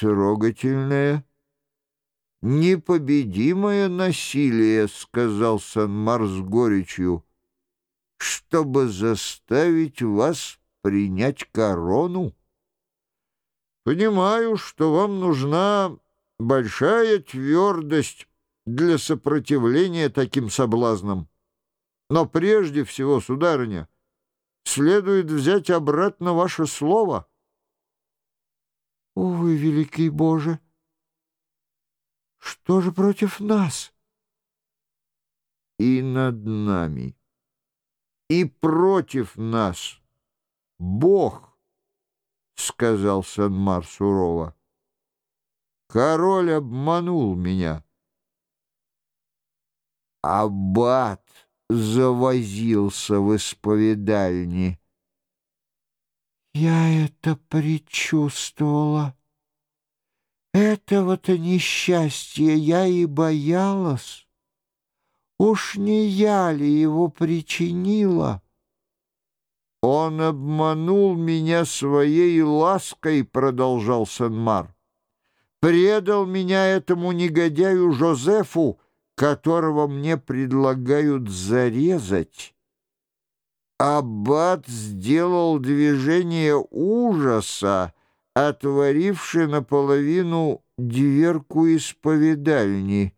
трогательное, непобедимое насилие, — сказал Санмар с горечью, — чтобы заставить вас принять корону. Понимаю, что вам нужна большая твердость для сопротивления таким соблазнам. Но прежде всего, сударыня, следует взять обратно ваше слово — Увы, великий Боже! Что же против нас? И над нами, и против нас Бог, — сказал Санмар сурово. Король обманул меня. Аббат завозился в исповедальне. Я это предчувствовала. Этого-то несчастья я и боялась. Уж не я ли его причинила? Он обманул меня своей лаской, продолжал Сенмар. Предал меня этому негодяю Жозефу, которого мне предлагают зарезать. Аббат сделал движение ужаса, отворивши наполовину дверку исповедальни.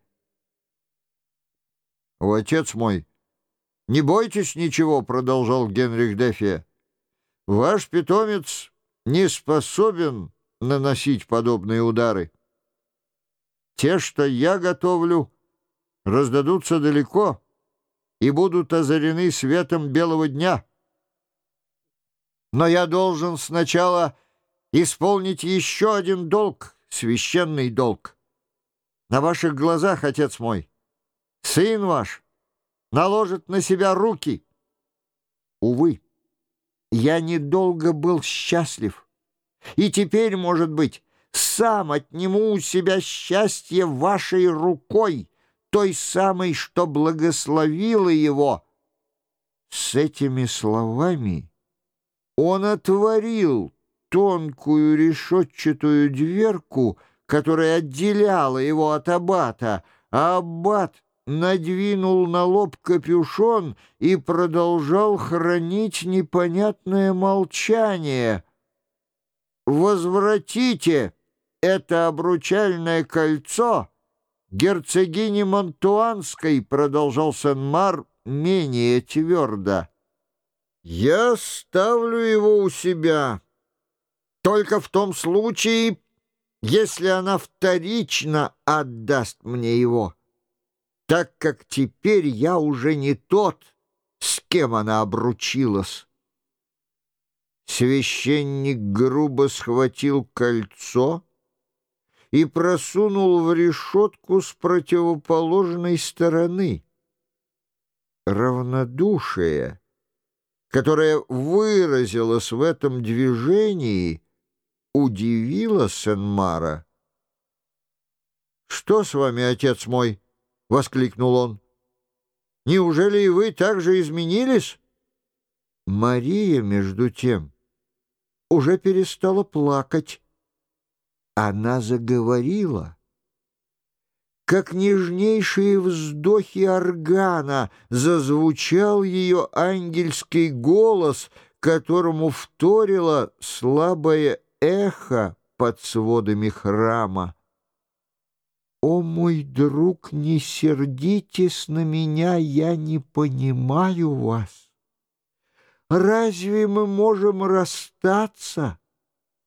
«О, отец мой, не бойтесь ничего», — продолжал Генрих Дефе. «Ваш питомец не способен наносить подобные удары. Те, что я готовлю, раздадутся далеко» и будут озарены светом белого дня. Но я должен сначала исполнить еще один долг, священный долг. На ваших глазах, отец мой, сын ваш наложит на себя руки. Увы, я недолго был счастлив, и теперь, может быть, сам отниму у себя счастье вашей рукой, той самой, что благословила его. С этими словами он отворил тонкую решетчатую дверку, которая отделяла его от аббата, а аббат надвинул на лоб капюшон и продолжал хранить непонятное молчание. «Возвратите это обручальное кольцо!» Герцогини Монтуанской, продолжал Сен-Мар менее твердо. Я ставлю его у себя только в том случае, если она вторично отдаст мне его, так как теперь я уже не тот, с кем она обручилась. Священник грубо схватил кольцо и просунул в решетку с противоположной стороны. Равнодушие, которое выразилось в этом движении, удивило Сенмара. «Что с вами, отец мой?» — воскликнул он. «Неужели и вы так же изменились?» Мария, между тем, уже перестала плакать она заговорила. Как нежнейшие вздохи органа зазвучал ее ангельский голос, которому вторило слабое эхо под сводами храма. «О, мой друг, не сердитесь на меня, я не понимаю вас. Разве мы можем расстаться?»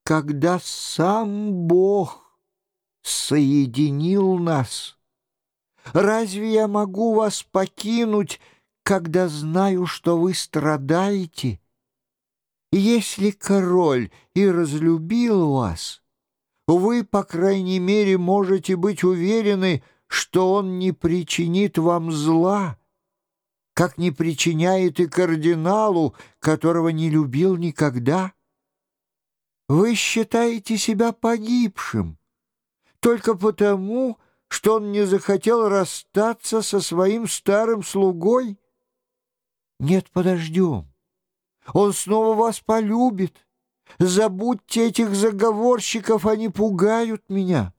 Когда сам Бог соединил нас. Разве я могу вас покинуть, когда знаю, что вы страдаете? Если король и разлюбил вас, вы, по крайней мере, можете быть уверены, что он не причинит вам зла, как не причиняет и кардиналу, которого не любил никогда. Вы считаете себя погибшим только потому, что он не захотел расстаться со своим старым слугой? Нет, подождем. Он снова вас полюбит, Забудьте этих заговорщиков, они пугают меня.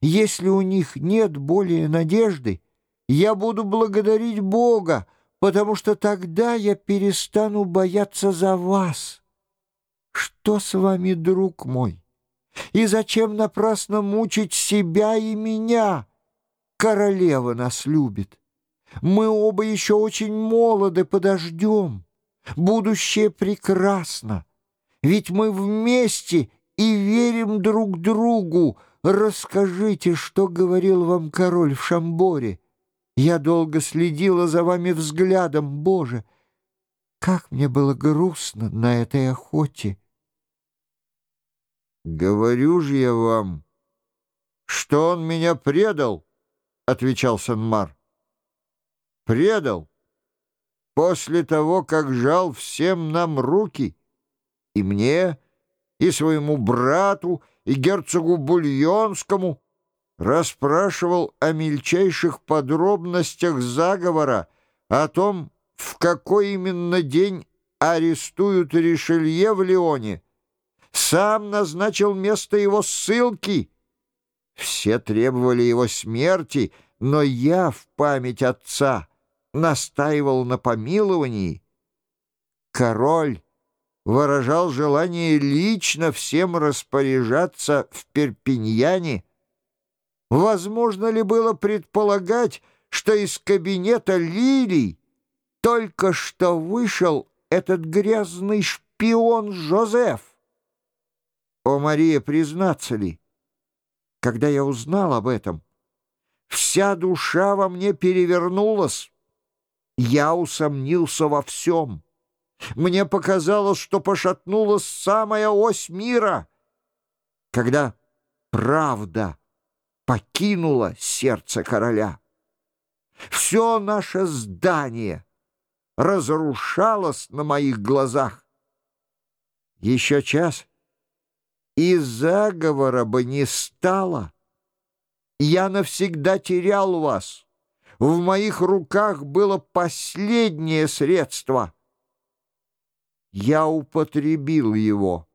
Если у них нет более надежды, я буду благодарить Бога, потому что тогда я перестану бояться за вас. Что с вами, друг мой? И зачем напрасно мучить себя и меня? Королева нас любит. Мы оба еще очень молоды, подождем. Будущее прекрасно. Ведь мы вместе и верим друг другу. Расскажите, что говорил вам король в Шамборе. Я долго следила за вами взглядом, Боже. Как мне было грустно на этой охоте. «Говорю же я вам, что он меня предал», — отвечал Санмар. «Предал после того, как жал всем нам руки, и мне, и своему брату, и герцогу Бульонскому, расспрашивал о мельчайших подробностях заговора, о том, в какой именно день арестуют Ришелье в Лионе, сам назначил место его ссылки. Все требовали его смерти, но я в память отца настаивал на помиловании. Король выражал желание лично всем распоряжаться в Перпиньяне. Возможно ли было предполагать, что из кабинета Лилий только что вышел этот грязный шпион Жозеф? О, Мария, признаться ли, когда я узнал об этом, вся душа во мне перевернулась. Я усомнился во всем. Мне показалось, что пошатнулась самая ось мира, когда правда покинула сердце короля. Все наше здание разрушалось на моих глазах. Еще час — и заговора бы не стало. Я навсегда терял вас. В моих руках было последнее средство. Я употребил его.